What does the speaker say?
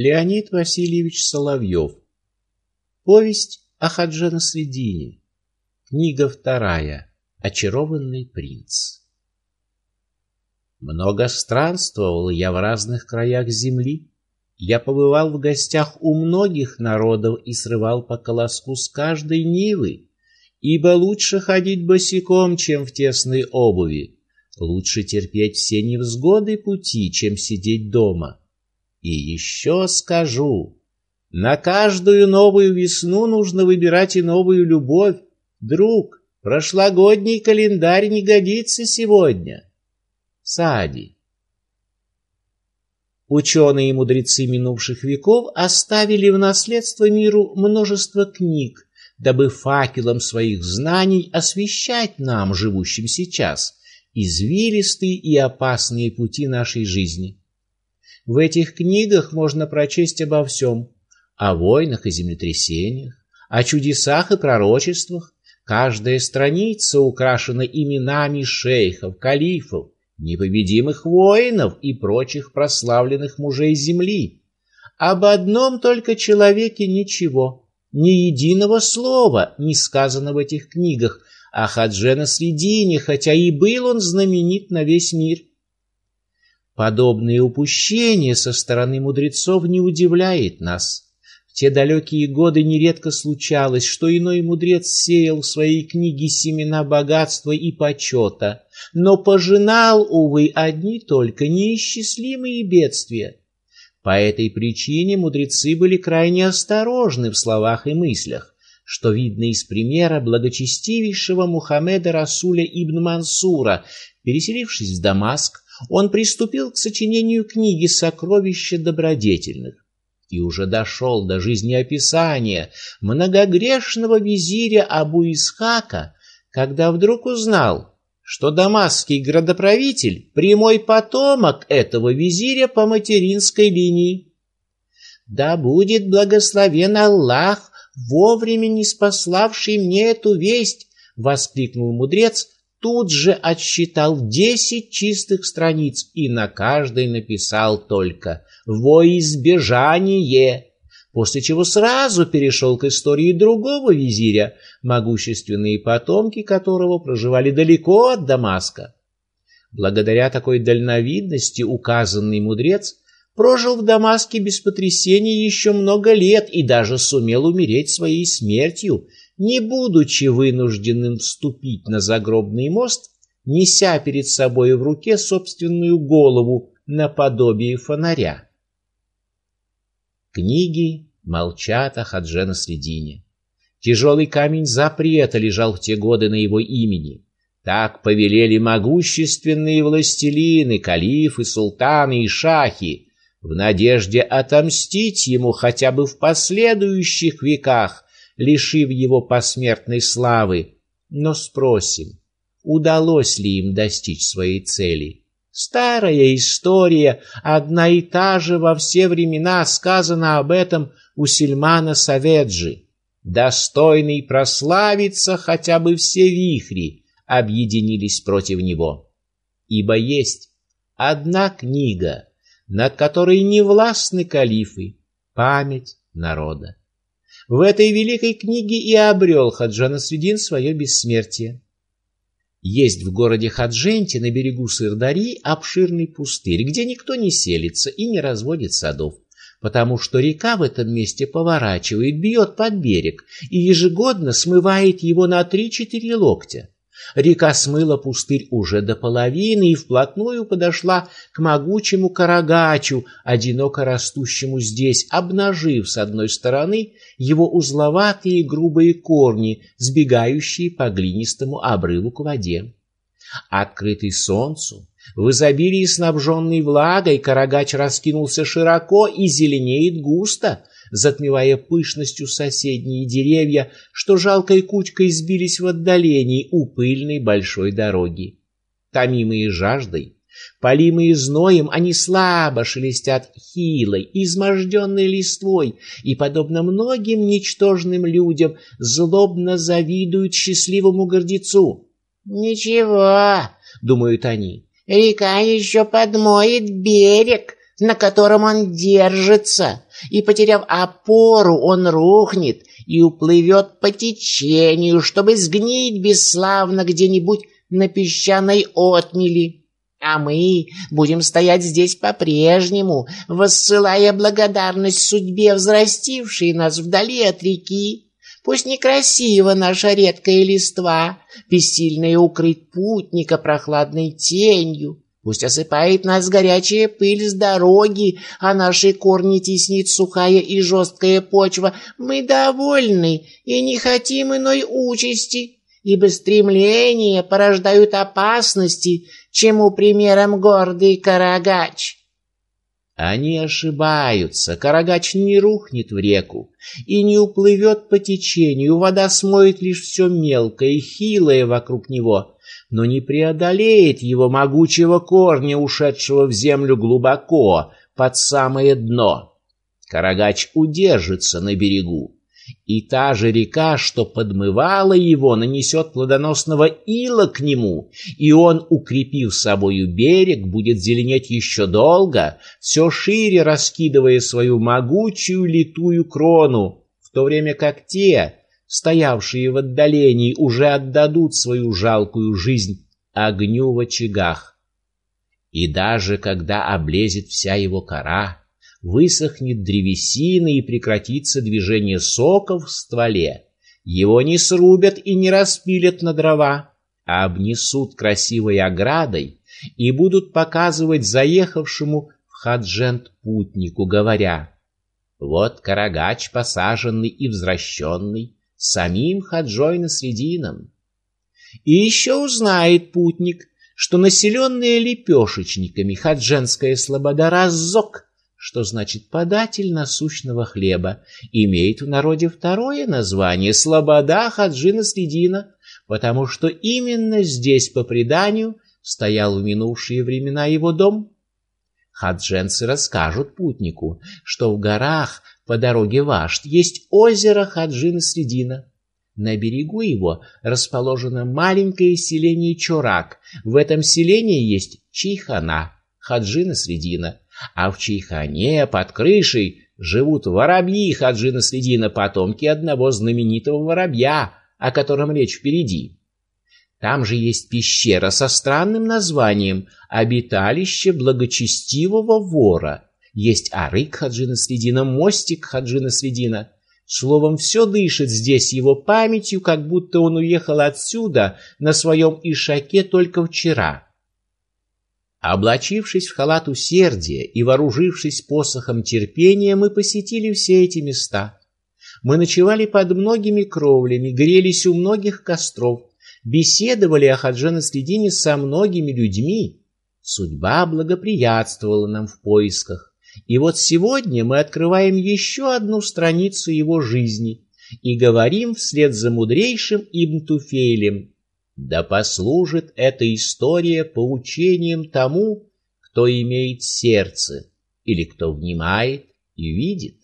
Леонид Васильевич Соловьев. Повесть о Хадже Насредине. Книга вторая. Очарованный принц. Много странствовал я в разных краях земли. Я побывал в гостях у многих народов и срывал по колоску с каждой нивы, ибо лучше ходить босиком, чем в тесной обуви. Лучше терпеть все невзгоды пути, чем сидеть дома. И еще скажу, на каждую новую весну нужно выбирать и новую любовь. Друг, прошлогодний календарь не годится сегодня. Сади. Ученые и мудрецы минувших веков оставили в наследство миру множество книг, дабы факелом своих знаний освещать нам, живущим сейчас, извилистые и опасные пути нашей жизни. В этих книгах можно прочесть обо всем: о войнах и землетрясениях, о чудесах и пророчествах. Каждая страница украшена именами шейхов, калифов, непобедимых воинов и прочих прославленных мужей земли. Об одном только человеке ничего, ни единого слова не сказано в этих книгах, а Хаджи Насредине, хотя и был он знаменит на весь мир. Подобные упущения со стороны мудрецов не удивляет нас. В те далекие годы нередко случалось, что иной мудрец сеял в своей книге семена богатства и почета, но пожинал, увы, одни только неисчислимые бедствия. По этой причине мудрецы были крайне осторожны в словах и мыслях, что видно из примера благочестивейшего Мухаммеда Расуля ибн Мансура, переселившись в Дамаск, он приступил к сочинению книги «Сокровища добродетельных» и уже дошел до жизнеописания многогрешного визиря Абу Исхака, когда вдруг узнал, что дамасский градоправитель прямой потомок этого визиря по материнской линии. Да будет благословен Аллах, вовремя не спаславший мне эту весть, воскликнул мудрец, тут же отсчитал десять чистых страниц и на каждой написал только «Во избежание», после чего сразу перешел к истории другого визиря, могущественные потомки которого проживали далеко от Дамаска. Благодаря такой дальновидности указанный мудрец прожил в Дамаске без потрясений еще много лет и даже сумел умереть своей смертью, не будучи вынужденным вступить на загробный мост, неся перед собой в руке собственную голову наподобие фонаря. Книги молчат о Хадже на средине. Тяжелый камень запрета лежал в те годы на его имени. Так повелели могущественные властелины, калифы, султаны и шахи, в надежде отомстить ему хотя бы в последующих веках лишив его посмертной славы, но спросим, удалось ли им достичь своей цели? Старая история, одна и та же во все времена сказана об этом у Сильмана Саведжи. Достойный прославиться хотя бы все вихри объединились против него. Ибо есть одна книга, над которой не властны калифы, память народа. В этой великой книге и обрел Хаджан Асвидин свое бессмертие. Есть в городе Хадженте на берегу Сырдари обширный пустырь, где никто не селится и не разводит садов, потому что река в этом месте поворачивает, бьет под берег и ежегодно смывает его на три-четыре локтя. Река смыла пустырь уже до половины и вплотную подошла к могучему карагачу, одиноко растущему здесь, обнажив с одной стороны его узловатые грубые корни, сбегающие по глинистому обрыву к воде. Открытый солнцу, в изобилии снабженный влагой, карагач раскинулся широко и зеленеет густо, затмевая пышностью соседние деревья, что жалкой кучкой сбились в отдалении у пыльной большой дороги. Томимые жаждой, полимые зноем, они слабо шелестят хилой, изможденной листвой и, подобно многим ничтожным людям, злобно завидуют счастливому гордецу. «Ничего», — думают они, — «река еще подмоет берег, на котором он держится, и, потеряв опору, он рухнет и уплывет по течению, чтобы сгнить бесславно где-нибудь на песчаной отмели. А мы будем стоять здесь по-прежнему, воссылая благодарность судьбе, взрастившей нас вдали от реки. Пусть некрасива наша редкая листва, бессильная укрыть путника прохладной тенью, Пусть осыпает нас горячая пыль с дороги, а наши корни теснит сухая и жесткая почва. Мы довольны и не хотим иной участи, ибо стремления порождают опасности, чему примером гордый Карагач. Они ошибаются, Карагач не рухнет в реку и не уплывет по течению, вода смоет лишь все мелкое и хилое вокруг него — но не преодолеет его могучего корня, ушедшего в землю глубоко, под самое дно. Карагач удержится на берегу, и та же река, что подмывала его, нанесет плодоносного ила к нему, и он, укрепив собою берег, будет зеленеть еще долго, все шире раскидывая свою могучую литую крону, в то время как те, стоявшие в отдалении, уже отдадут свою жалкую жизнь огню в очагах. И даже когда облезет вся его кора, высохнет древесина и прекратится движение соков в стволе, его не срубят и не распилят на дрова, а обнесут красивой оградой и будут показывать заехавшему в Хаджент путнику, говоря: вот карагач посаженный и взращенный, самим Хаджой Насредином. И еще узнает путник, что населенная лепешечниками хадженская слобода Раззок, что значит податель насущного хлеба, имеет в народе второе название Слобода Хаджи Насредина, потому что именно здесь, по преданию, стоял в минувшие времена его дом. Хадженцы расскажут путнику, что в горах по дороге Вашт есть озеро Хаджин-Средина. На берегу его расположено маленькое селение Чурак. В этом селении есть Чайхана, Хаджина-Средина. А в Чайхане под крышей живут воробьи Хаджина-Средина, потомки одного знаменитого воробья, о котором речь впереди. Там же есть пещера со странным названием «Обиталище благочестивого вора», есть арык Хаджина Средина, мостик Хаджина Средина. Словом, все дышит здесь его памятью, как будто он уехал отсюда на своем ишаке только вчера. Облачившись в халат усердия и вооружившись посохом терпения, мы посетили все эти места. Мы ночевали под многими кровлями, грелись у многих костров, беседовали о Хаджана Средине со многими людьми. Судьба благоприятствовала нам в поисках. И вот сегодня мы открываем еще одну страницу его жизни и говорим вслед за мудрейшим Ибн Туфейлем: да послужит эта история поучением тому, кто имеет сердце или кто внимает и видит.